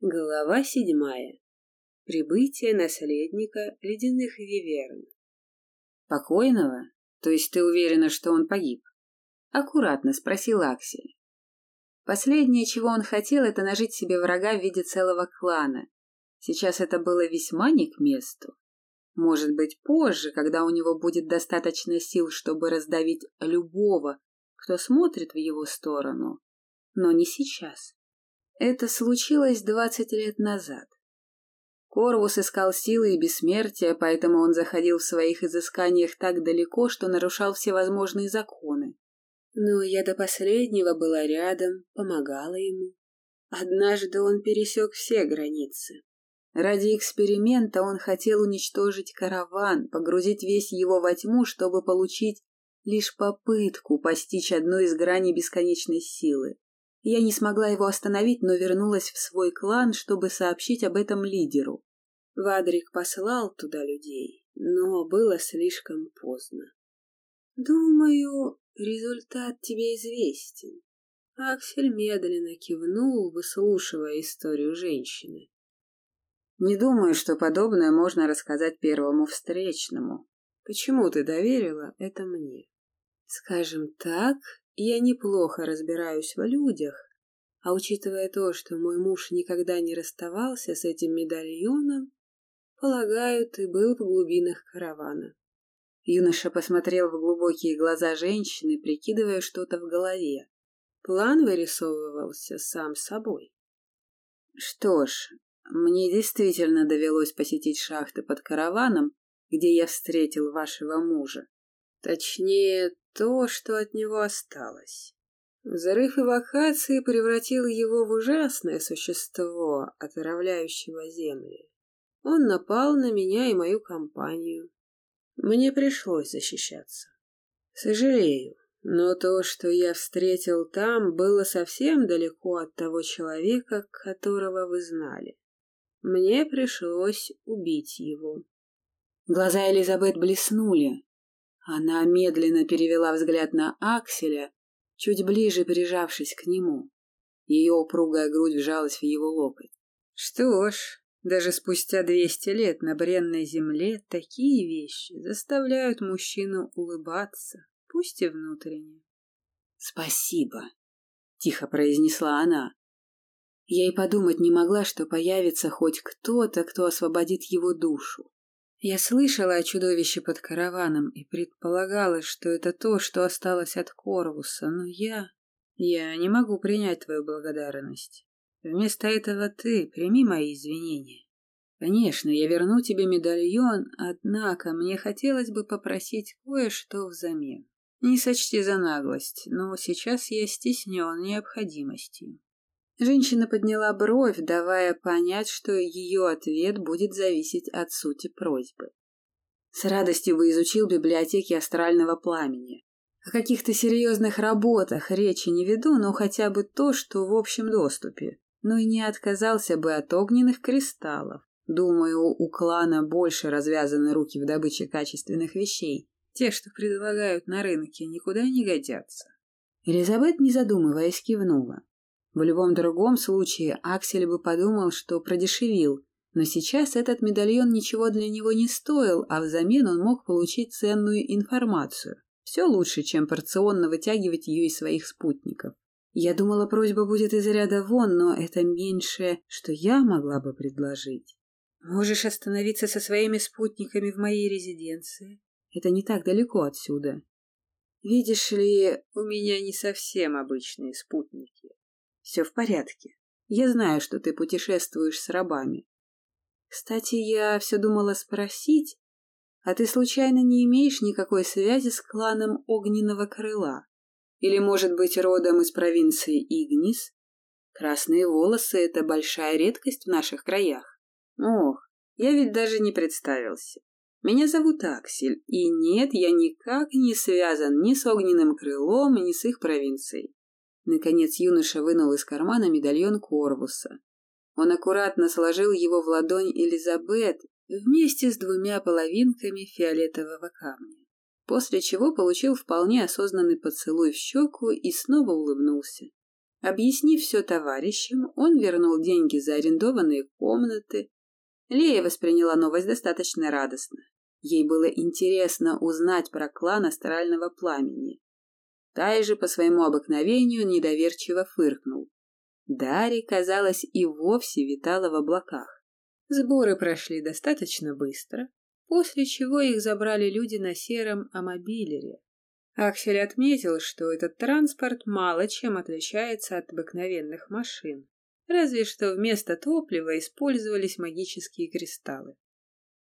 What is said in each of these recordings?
Глава седьмая. Прибытие наследника ледяных виверн. Покойного? То есть ты уверена, что он погиб? Аккуратно спросил Аксель. Последнее, чего он хотел, это нажить себе врага в виде целого клана. Сейчас это было весьма не к месту. Может быть, позже, когда у него будет достаточно сил, чтобы раздавить любого, кто смотрит в его сторону. Но не сейчас. Это случилось двадцать лет назад. Корвус искал силы и бессмертия, поэтому он заходил в своих изысканиях так далеко, что нарушал всевозможные законы. Но я до последнего была рядом, помогала ему. Однажды он пересек все границы. Ради эксперимента он хотел уничтожить караван, погрузить весь его во тьму, чтобы получить лишь попытку постичь одну из граней бесконечной силы. Я не смогла его остановить, но вернулась в свой клан, чтобы сообщить об этом лидеру. Вадрик послал туда людей, но было слишком поздно. Думаю, результат тебе известен. Аксель медленно кивнул, выслушивая историю женщины. Не думаю, что подобное можно рассказать первому встречному. Почему ты доверила это мне? Скажем так, я неплохо разбираюсь в людях, а учитывая то, что мой муж никогда не расставался с этим медальоном, полагаю, ты был в глубинах каравана. Юноша посмотрел в глубокие глаза женщины, прикидывая что-то в голове. План вырисовывался сам собой. Что ж, мне действительно довелось посетить шахты под караваном, где я встретил вашего мужа. Точнее, то, что от него осталось. Взрыв эвакации превратил его в ужасное существо, отравляющего земли. Он напал на меня и мою компанию. Мне пришлось защищаться. Сожалею, но то, что я встретил там, было совсем далеко от того человека, которого вы знали. Мне пришлось убить его. Глаза Элизабет блеснули, она медленно перевела взгляд на Акселя, чуть ближе прижавшись к нему. Ее упругая грудь вжалась в его локоть. Что ж, даже спустя двести лет на бренной земле такие вещи заставляют мужчину улыбаться, пусть и внутренне. «Спасибо», — тихо произнесла она. Я и подумать не могла, что появится хоть кто-то, кто освободит его душу. Я слышала о чудовище под караваном и предполагала, что это то, что осталось от Корвуса, но я... Я не могу принять твою благодарность. Вместо этого ты прими мои извинения. Конечно, я верну тебе медальон, однако мне хотелось бы попросить кое-что взамен. Не сочти за наглость, но сейчас я стеснен необходимостью. Женщина подняла бровь, давая понять, что ее ответ будет зависеть от сути просьбы. С радостью бы изучил библиотеки астрального пламени. О каких-то серьезных работах речи не веду, но хотя бы то, что в общем доступе. Ну и не отказался бы от огненных кристаллов. Думаю, у клана больше развязаны руки в добыче качественных вещей. Те, что предлагают на рынке, никуда не годятся. Элизабет, не задумываясь, кивнула. В любом другом случае Аксель бы подумал, что продешевил, но сейчас этот медальон ничего для него не стоил, а взамен он мог получить ценную информацию. Все лучше, чем порционно вытягивать ее из своих спутников. Я думала, просьба будет из ряда вон, но это меньшее, что я могла бы предложить. Можешь остановиться со своими спутниками в моей резиденции. Это не так далеко отсюда. Видишь ли, у меня не совсем обычные спутники. Все в порядке. Я знаю, что ты путешествуешь с рабами. Кстати, я все думала спросить, а ты случайно не имеешь никакой связи с кланом Огненного Крыла? Или, может быть, родом из провинции Игнис? Красные волосы — это большая редкость в наших краях. Ох, я ведь даже не представился. Меня зовут Аксель, и нет, я никак не связан ни с Огненным Крылом, ни с их провинцией. Наконец юноша вынул из кармана медальон Корвуса. Он аккуратно сложил его в ладонь Элизабет вместе с двумя половинками фиолетового камня, после чего получил вполне осознанный поцелуй в щеку и снова улыбнулся. Объяснив все товарищам, он вернул деньги за арендованные комнаты. Лея восприняла новость достаточно радостно. Ей было интересно узнать про клан астрального пламени. Тай же по своему обыкновению недоверчиво фыркнул. Дарья, казалось, и вовсе витала в облаках. Сборы прошли достаточно быстро, после чего их забрали люди на сером амобилере. Аксель отметил, что этот транспорт мало чем отличается от обыкновенных машин, разве что вместо топлива использовались магические кристаллы.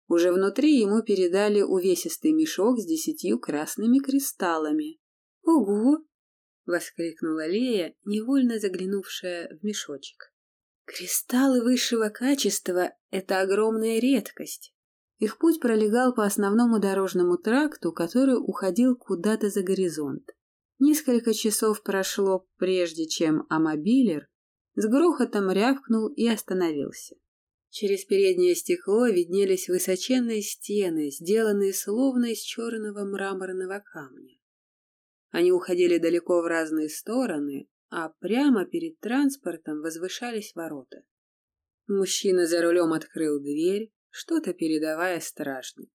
Уже внутри ему передали увесистый мешок с десятью красными кристаллами. «Ого!» — воскликнула Лея, невольно заглянувшая в мешочек. Кристаллы высшего качества — это огромная редкость. Их путь пролегал по основному дорожному тракту, который уходил куда-то за горизонт. Несколько часов прошло, прежде чем амобилер с грохотом рявкнул и остановился. Через переднее стекло виднелись высоченные стены, сделанные словно из черного мраморного камня. Они уходили далеко в разные стороны, а прямо перед транспортом возвышались ворота. Мужчина за рулем открыл дверь, что-то передавая стражнику.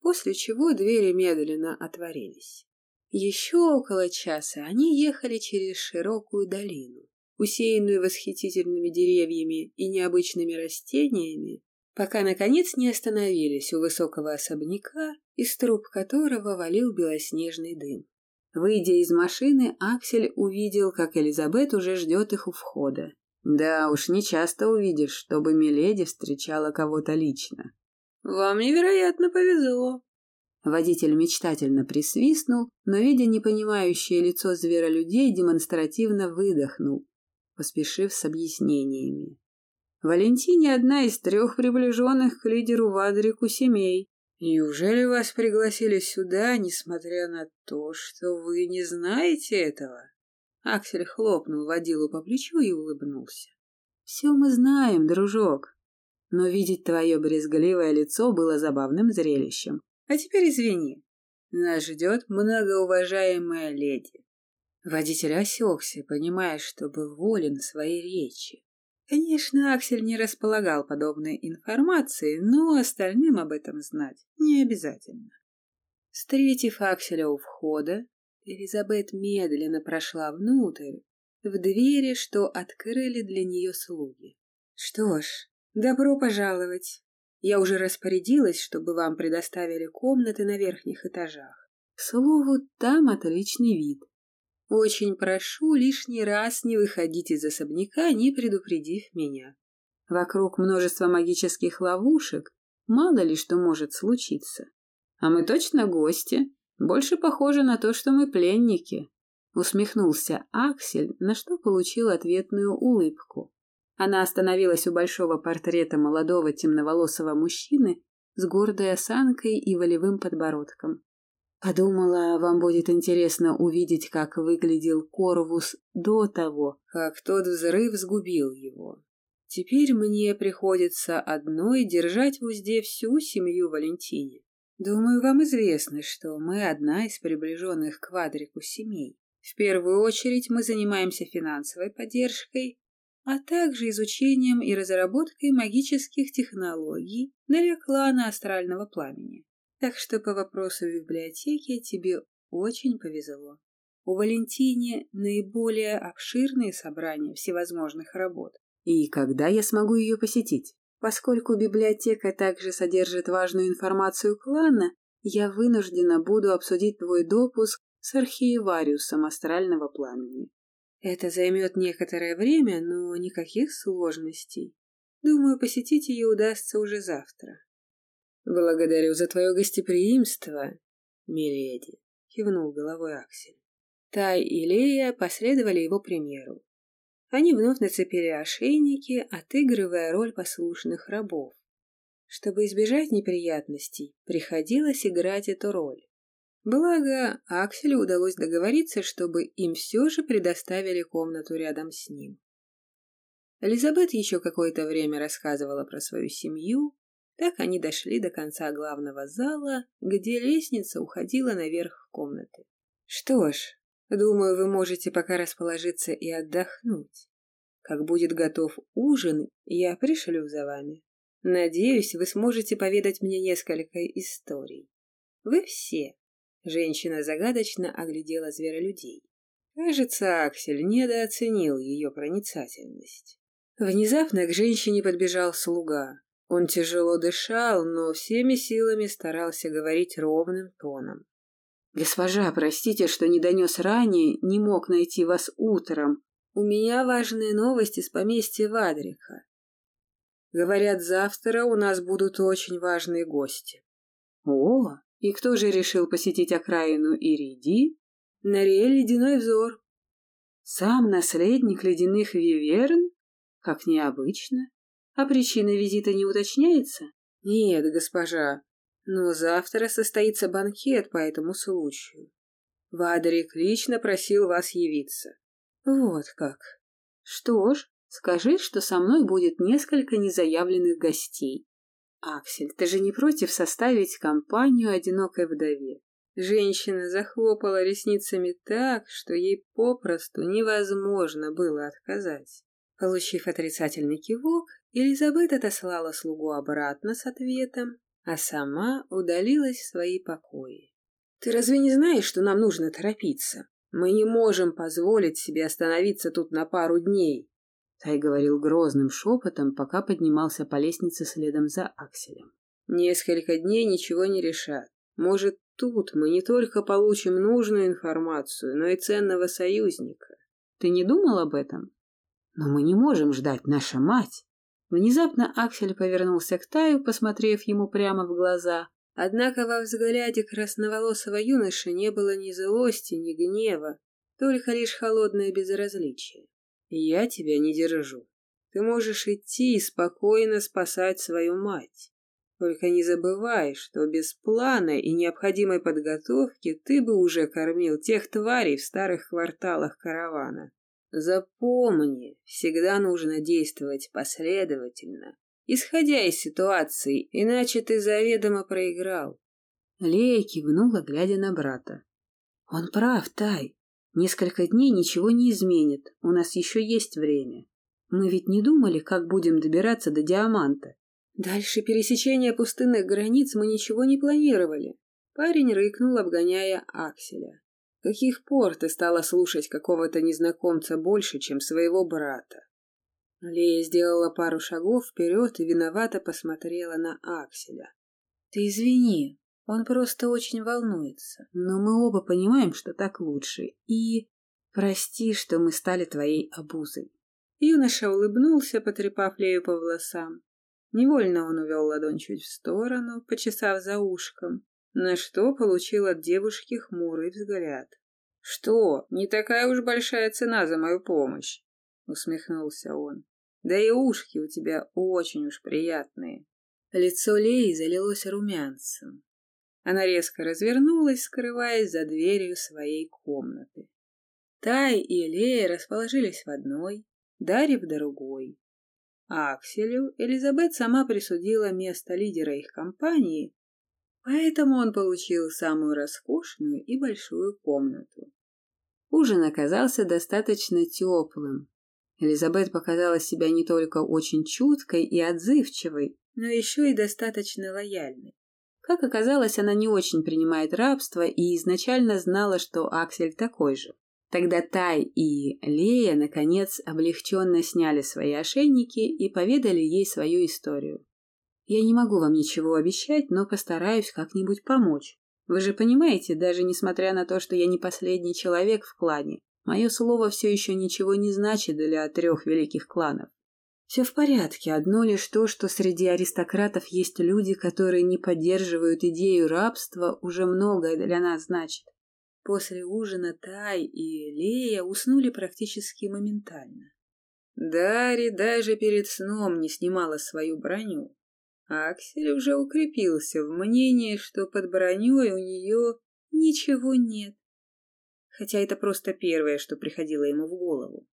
После чего двери медленно отворились. Еще около часа они ехали через широкую долину, усеянную восхитительными деревьями и необычными растениями, пока, наконец, не остановились у высокого особняка, из труб которого валил белоснежный дым. Выйдя из машины, Аксель увидел, как Элизабет уже ждет их у входа. Да уж, не часто увидишь, чтобы Миледи встречала кого-то лично. «Вам невероятно повезло!» Водитель мечтательно присвистнул, но, видя непонимающее лицо зверолюдей, демонстративно выдохнул, поспешив с объяснениями. Валентине одна из трех приближенных к лидеру Вадрику семей. Неужели вас пригласили сюда, несмотря на то, что вы не знаете этого? Аксель хлопнул водилу по плечу и улыбнулся. Все мы знаем, дружок. Но видеть твое брезгливое лицо было забавным зрелищем. А теперь извини. Нас ждет многоуважаемая леди. Водитель осекся, понимая, что был волен своей речи. Конечно, Аксель не располагал подобной информацией, но остальным об этом знать не обязательно. Встретив Акселя у входа, Элизабет медленно прошла внутрь, в двери, что открыли для нее слуги. Что ж, добро пожаловать. Я уже распорядилась, чтобы вам предоставили комнаты на верхних этажах. К слову, там отличный вид. Очень прошу лишний раз не выходить из особняка, не предупредив меня. Вокруг множество магических ловушек, мало ли что может случиться. А мы точно гости, больше похоже на то, что мы пленники. Усмехнулся Аксель, на что получил ответную улыбку. Она остановилась у большого портрета молодого темноволосого мужчины с гордой осанкой и волевым подбородком. Подумала, вам будет интересно увидеть, как выглядел Корвус до того, как тот взрыв сгубил его. Теперь мне приходится одной держать в узде всю семью Валентине. Думаю, вам известно, что мы одна из приближенных к квадрику семей. В первую очередь мы занимаемся финансовой поддержкой, а также изучением и разработкой магических технологий для клана астрального пламени. Так что по вопросу библиотеки тебе очень повезло. У Валентине наиболее обширные собрания всевозможных работ. И когда я смогу ее посетить? Поскольку библиотека также содержит важную информацию клана, я вынуждена буду обсудить твой допуск с архиевариусом астрального пламени. Это займет некоторое время, но никаких сложностей. Думаю, посетить ее удастся уже завтра. «Благодарю за твое гостеприимство, миледи», — кивнул головой Аксель. Тай и Лея последовали его примеру. Они вновь нацепили ошейники, отыгрывая роль послушных рабов. Чтобы избежать неприятностей, приходилось играть эту роль. Благо, Акселю удалось договориться, чтобы им все же предоставили комнату рядом с ним. Элизабет еще какое-то время рассказывала про свою семью, так они дошли до конца главного зала, где лестница уходила наверх комнаты. Что ж, Думаю, вы можете пока расположиться и отдохнуть. Как будет готов ужин, я пришлю за вами. Надеюсь, вы сможете поведать мне несколько историй. Вы все. Женщина загадочно оглядела зверолюдей. Кажется, Аксель недооценил ее проницательность. Внезапно к женщине подбежал слуга. Он тяжело дышал, но всеми силами старался говорить ровным тоном. «Госпожа, простите, что не донес ранее, не мог найти вас утром. У меня важные новости с поместья Вадрика. Говорят, завтра у нас будут очень важные гости». «О, и кто же решил посетить окраину Ириди?» «Нарель ледяной взор». «Сам наследник ледяных виверн? Как необычно. А причина визита не уточняется? Нет, госпожа, но завтра состоится банкет по этому случаю. Вадарик лично просил вас явиться. Вот как. Что ж, скажи, что со мной будет несколько незаявленных гостей. Аксель, ты же не против составить компанию одинокой вдове? Женщина захлопала ресницами так, что ей попросту невозможно было отказать. Получив отрицательный кивок, Елизабет отослала слугу обратно с ответом, а сама удалилась в свои покои. «Ты разве не знаешь, что нам нужно торопиться? Мы не можем позволить себе остановиться тут на пару дней!» Тай говорил грозным шепотом, пока поднимался по лестнице следом за Акселем. «Несколько дней ничего не решат. Может, тут мы не только получим нужную информацию, но и ценного союзника. Ты не думал об этом? Но мы не можем ждать, наша мать!» Внезапно Аксель повернулся к Таю, посмотрев ему прямо в глаза. Однако во взгляде красноволосого юноши не было ни злости, ни гнева, только лишь холодное безразличие. «Я тебя не держу. Ты можешь идти и спокойно спасать свою мать. Только не забывай, что без плана и необходимой подготовки ты бы уже кормил тех тварей в старых кварталах каравана. Запомни, всегда нужно действовать последовательно, исходя из ситуации, иначе ты заведомо проиграл. Лея кивнула, глядя на брата. Он прав, Тай. Несколько дней ничего не изменит, у нас еще есть время. Мы ведь не думали, как будем добираться до Диаманта. Дальше пересечения пустынных границ мы ничего не планировали. Парень рыкнул, обгоняя Акселя. Каких пор ты стала слушать какого-то незнакомца больше, чем своего брата? Лея сделала пару шагов вперед и виновато посмотрела на Акселя. Ты извини, он просто очень волнуется, но мы оба понимаем, что так лучше, и... Прости, что мы стали твоей обузой. Юноша улыбнулся, потрепав Лею по волосам. Невольно он увел ладонь чуть в сторону, почесав за ушком, на что получил от девушки хмурый взгляд. «Что, не такая уж большая цена за мою помощь?» — усмехнулся он. «Да и ушки у тебя очень уж приятные». Лицо Леи залилось румянцем. Она резко развернулась, скрываясь за дверью своей комнаты. Тай и Лея расположились в одной, Дарья в другой. Акселю Элизабет сама присудила место лидера их компании Поэтому он получил самую роскошную и большую комнату. Ужин оказался достаточно теплым. Элизабет показала себя не только очень чуткой и отзывчивой, но еще и достаточно лояльной. Как оказалось, она не очень принимает рабство и изначально знала, что Аксель такой же. Тогда Тай и Лея, наконец, облегченно сняли свои ошейники и поведали ей свою историю. Я не могу вам ничего обещать, но постараюсь как-нибудь помочь. Вы же понимаете, даже несмотря на то, что я не последний человек в клане, мое слово все еще ничего не значит для трех великих кланов. Все в порядке, одно лишь то, что среди аристократов есть люди, которые не поддерживают идею рабства, уже многое для нас значит. После ужина Тай и Лея уснули практически моментально. Дари даже перед сном не снимала свою броню. Аксель уже укрепился в мнении, что под броней у нее ничего нет. Хотя это просто первое, что приходило ему в голову.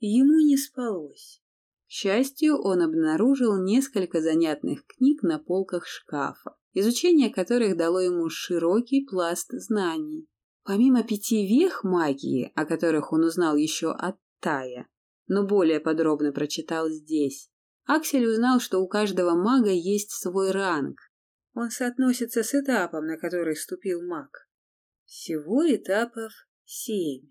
Ему не спалось. К счастью, он обнаружил несколько занятных книг на полках шкафа, изучение которых дало ему широкий пласт знаний. Помимо пяти вех магии, о которых он узнал еще от Тая, но более подробно прочитал здесь, Аксель узнал, что у каждого мага есть свой ранг. Он соотносится с этапом, на который ступил маг. Всего этапов семь.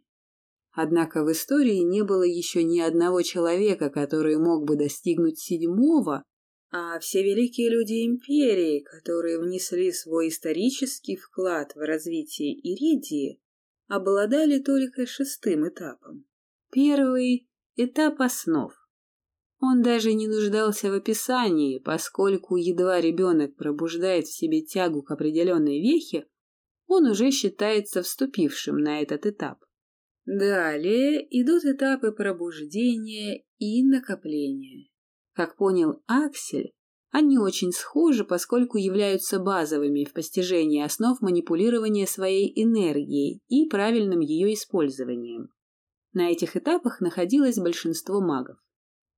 Однако в истории не было еще ни одного человека, который мог бы достигнуть седьмого, а все великие люди империи, которые внесли свой исторический вклад в развитие Иридии, обладали только шестым этапом. Первый – этап основ. Он даже не нуждался в описании, поскольку едва ребенок пробуждает в себе тягу к определенной вехе, он уже считается вступившим на этот этап. Далее идут этапы пробуждения и накопления. Как понял Аксель, они очень схожи, поскольку являются базовыми в постижении основ манипулирования своей энергией и правильным ее использованием. На этих этапах находилось большинство магов.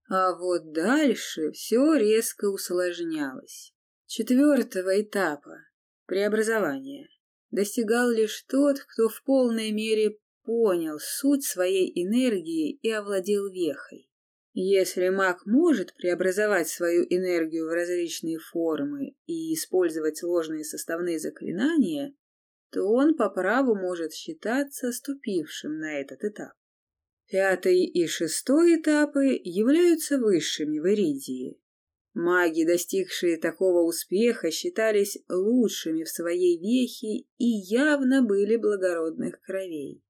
А вот дальше все резко усложнялось. Четвертого этапа – преобразования – достигал лишь тот, кто в полной мере понял суть своей энергии и овладел вехой. Если маг может преобразовать свою энергию в различные формы и использовать сложные составные заклинания, то он по праву может считаться ступившим на этот этап. Пятый и шестой этапы являются высшими в Иридии. Маги, достигшие такого успеха, считались лучшими в своей вехе и явно были благородных кровей.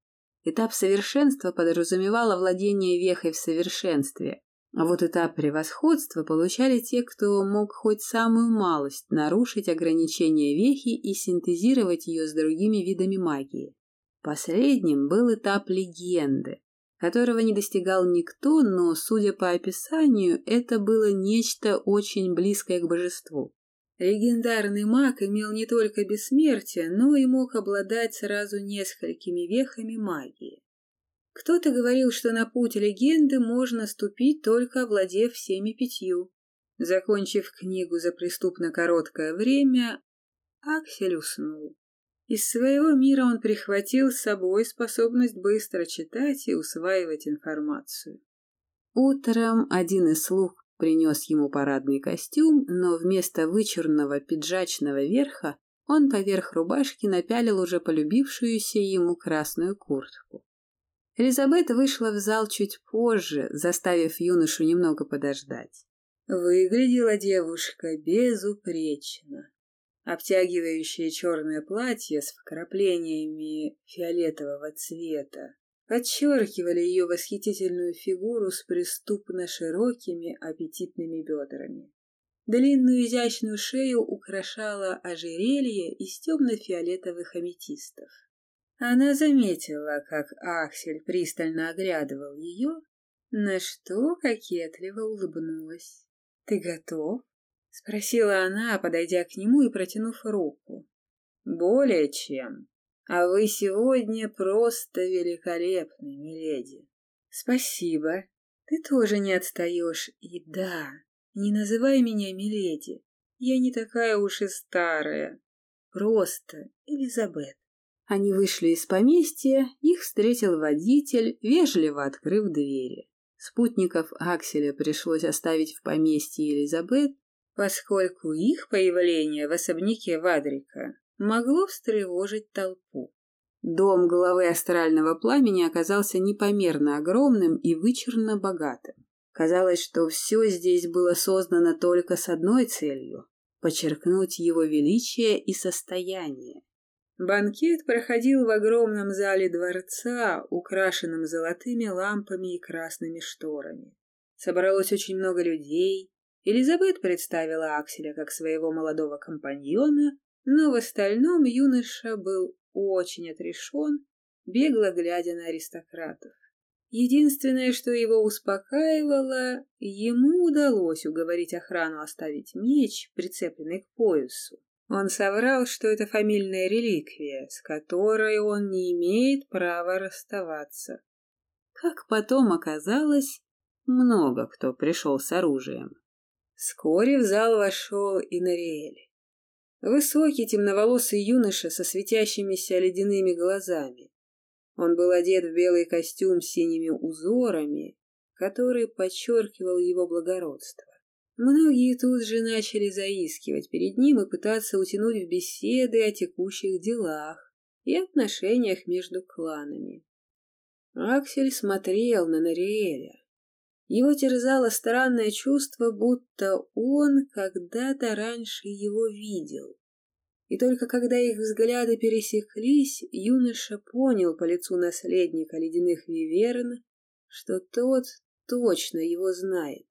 Этап совершенства подразумевал владение вехой в совершенстве, а вот этап превосходства получали те, кто мог хоть самую малость нарушить ограничения вехи и синтезировать ее с другими видами магии. Последним был этап легенды, которого не достигал никто, но, судя по описанию, это было нечто очень близкое к божеству. Легендарный маг имел не только бессмертие, но и мог обладать сразу несколькими вехами магии. Кто-то говорил, что на путь легенды можно ступить, только овладев всеми пятью. Закончив книгу за преступно короткое время, Аксель уснул. Из своего мира он прихватил с собой способность быстро читать и усваивать информацию. Утром один из слуг принес ему парадный костюм, но вместо вычурного пиджачного верха он поверх рубашки напялил уже полюбившуюся ему красную куртку. Элизабет вышла в зал чуть позже, заставив юношу немного подождать. Выглядела девушка безупречно. Обтягивающее черное платье с вкраплениями фиолетового цвета подчеркивали ее восхитительную фигуру с преступно широкими аппетитными бедрами. Длинную изящную шею украшало ожерелье из темно-фиолетовых аметистов. Она заметила, как Аксель пристально оглядывал ее, на что кокетливо улыбнулась. «Ты готов?» — спросила она, подойдя к нему и протянув руку. «Более чем», а вы сегодня просто великолепны, миледи. Спасибо. Ты тоже не отстаешь. И да, не называй меня миледи. Я не такая уж и старая. Просто Элизабет. Они вышли из поместья, их встретил водитель, вежливо открыв двери. Спутников Акселя пришлось оставить в поместье Элизабет, поскольку их появление в особняке Вадрика могло встревожить толпу. Дом главы астрального пламени оказался непомерно огромным и вычурно богатым. Казалось, что все здесь было создано только с одной целью — подчеркнуть его величие и состояние. Банкет проходил в огромном зале дворца, украшенном золотыми лампами и красными шторами. Собралось очень много людей. Элизабет представила Акселя как своего молодого компаньона, но в остальном юноша был очень отрешен, бегло глядя на аристократов. Единственное, что его успокаивало, ему удалось уговорить охрану оставить меч, прицепленный к поясу. Он соврал, что это фамильная реликвия, с которой он не имеет права расставаться. Как потом оказалось, много кто пришел с оружием. Вскоре в зал вошел и Нориэль. Высокий темноволосый юноша со светящимися ледяными глазами. Он был одет в белый костюм с синими узорами, который подчеркивал его благородство. Многие тут же начали заискивать перед ним и пытаться утянуть в беседы о текущих делах и отношениях между кланами. Аксель смотрел на Нариэля. Его терзало странное чувство, будто он когда-то раньше его видел. И только когда их взгляды пересеклись, юноша понял по лицу наследника ледяных виверн, что тот точно его знает.